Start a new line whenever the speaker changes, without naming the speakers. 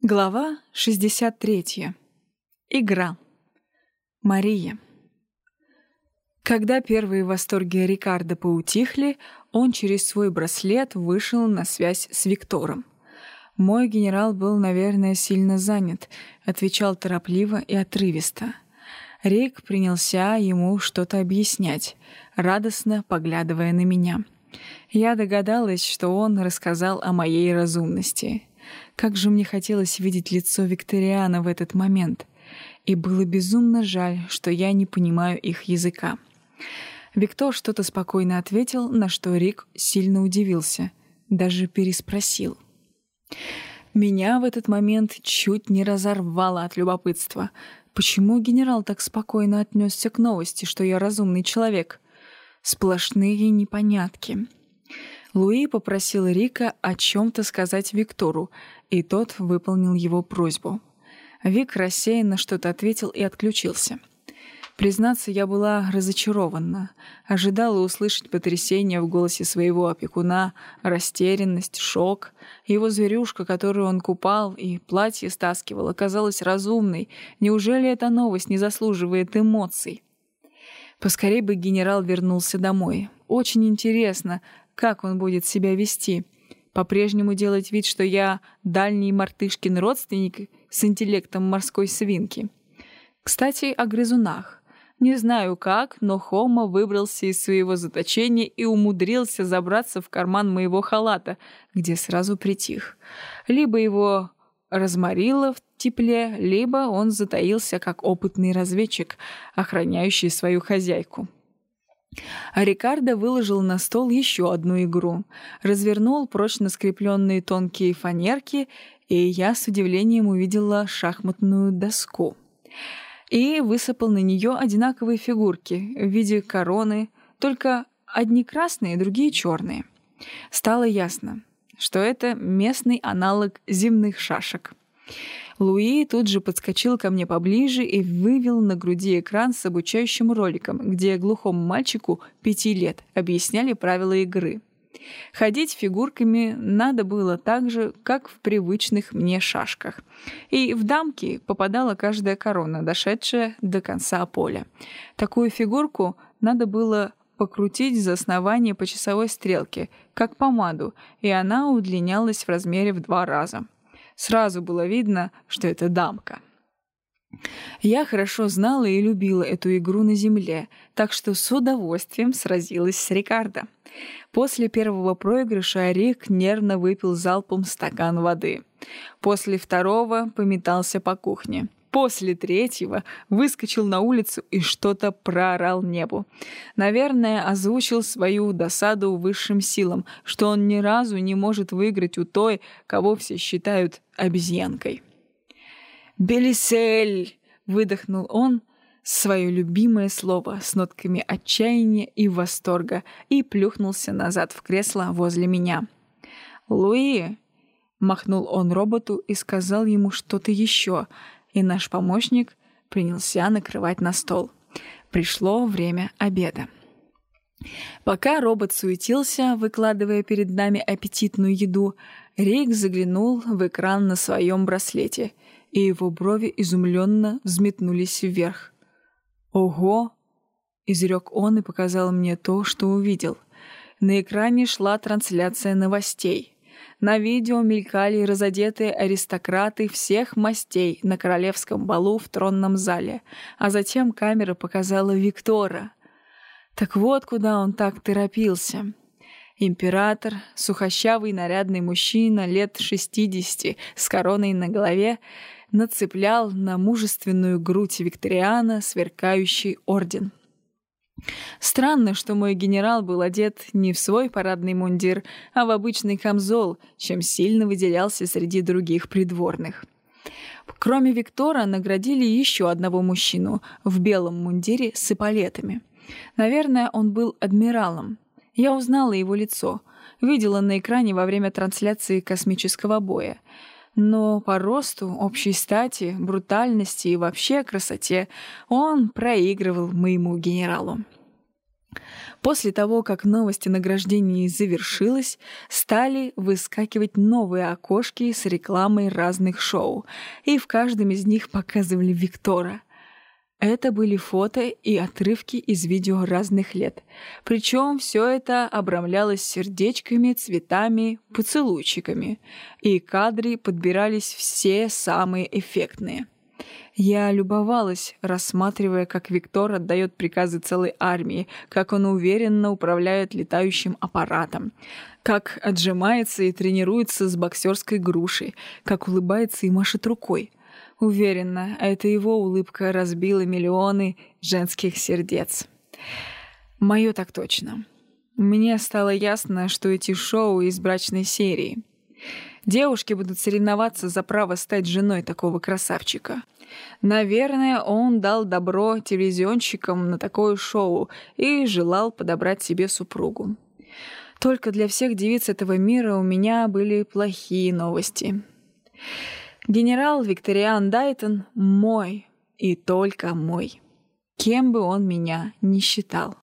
Глава 63. Игра. Мария. Когда первые восторги Рикардо поутихли, он через свой браслет вышел на связь с Виктором. Мой генерал был, наверное, сильно занят, отвечал торопливо и отрывисто. Рик принялся ему что-то объяснять, радостно поглядывая на меня. Я догадалась, что он рассказал о моей разумности — как же мне хотелось видеть лицо Викториана в этот момент. И было безумно жаль, что я не понимаю их языка. Виктор что-то спокойно ответил, на что Рик сильно удивился, даже переспросил. Меня в этот момент чуть не разорвало от любопытства. Почему генерал так спокойно отнесся к новости, что я разумный человек? Сплошные непонятки. Луи попросил Рика о чем-то сказать Виктору, и тот выполнил его просьбу. Вик рассеянно что-то ответил и отключился. Признаться, я была разочарована. Ожидала услышать потрясение в голосе своего опекуна, растерянность, шок. Его зверюшка, которую он купал и платье стаскивал, оказалась разумной. Неужели эта новость не заслуживает эмоций? Поскорей бы генерал вернулся домой. Очень интересно, как он будет себя вести. По-прежнему делать вид, что я дальний мартышкин родственник с интеллектом морской свинки. Кстати, о грызунах. Не знаю как, но Хома выбрался из своего заточения и умудрился забраться в карман моего халата, где сразу притих. Либо его разморило в тепле, либо он затаился как опытный разведчик, охраняющий свою хозяйку. А Рикардо выложил на стол еще одну игру, развернул прочно скрепленные тонкие фанерки, и я с удивлением увидела шахматную доску. И высыпал на нее одинаковые фигурки в виде короны, только одни красные, другие черные. Стало ясно, что это местный аналог земных шашек. Луи тут же подскочил ко мне поближе и вывел на груди экран с обучающим роликом, где глухому мальчику пяти лет объясняли правила игры. Ходить фигурками надо было так же, как в привычных мне шашках. И в дамки попадала каждая корона, дошедшая до конца поля. Такую фигурку надо было покрутить за основание по часовой стрелке, как помаду, и она удлинялась в размере в два раза. Сразу было видно, что это дамка. Я хорошо знала и любила эту игру на земле, так что с удовольствием сразилась с Рикардо. После первого проигрыша Рик нервно выпил залпом стакан воды. После второго пометался по кухне. После третьего выскочил на улицу и что-то проорал небу. Наверное, озвучил свою досаду высшим силам, что он ни разу не может выиграть у той, кого все считают обезьянкой. «Белисель!» — выдохнул он, свое любимое слово с нотками отчаяния и восторга и плюхнулся назад в кресло возле меня. «Луи!» — махнул он роботу и сказал ему что-то еще — и наш помощник принялся накрывать на стол. Пришло время обеда. Пока робот суетился, выкладывая перед нами аппетитную еду, Рейк заглянул в экран на своем браслете, и его брови изумленно взметнулись вверх. «Ого!» — изрек он и показал мне то, что увидел. На экране шла трансляция новостей — на видео мелькали разодетые аристократы всех мастей на королевском балу в тронном зале, а затем камера показала Виктора. Так вот, куда он так торопился. Император, сухощавый нарядный мужчина лет 60 с короной на голове, нацеплял на мужественную грудь Викториана сверкающий орден. Странно, что мой генерал был одет не в свой парадный мундир, а в обычный камзол, чем сильно выделялся среди других придворных. Кроме Виктора наградили еще одного мужчину в белом мундире с эполетами. Наверное, он был адмиралом. Я узнала его лицо, видела на экране во время трансляции космического боя. Но по росту, общей стати, брутальности и вообще красоте он проигрывал моему генералу. После того, как новость о награждении завершилась, стали выскакивать новые окошки с рекламой разных шоу, и в каждом из них показывали Виктора. Это были фото и отрывки из видео разных лет. Причем все это обрамлялось сердечками, цветами, поцелуйчиками. И кадры подбирались все самые эффектные. Я любовалась, рассматривая, как Виктор отдает приказы целой армии, как он уверенно управляет летающим аппаратом, как отжимается и тренируется с боксерской грушей, как улыбается и машет рукой. Уверена, это его улыбка разбила миллионы женских сердец. Мое так точно. Мне стало ясно, что эти шоу из брачной серии. Девушки будут соревноваться за право стать женой такого красавчика. Наверное, он дал добро телевизионщикам на такое шоу и желал подобрать себе супругу. Только для всех девиц этого мира у меня были плохие новости. Генерал Викториан Дайтон мой и только мой, кем бы он меня ни считал.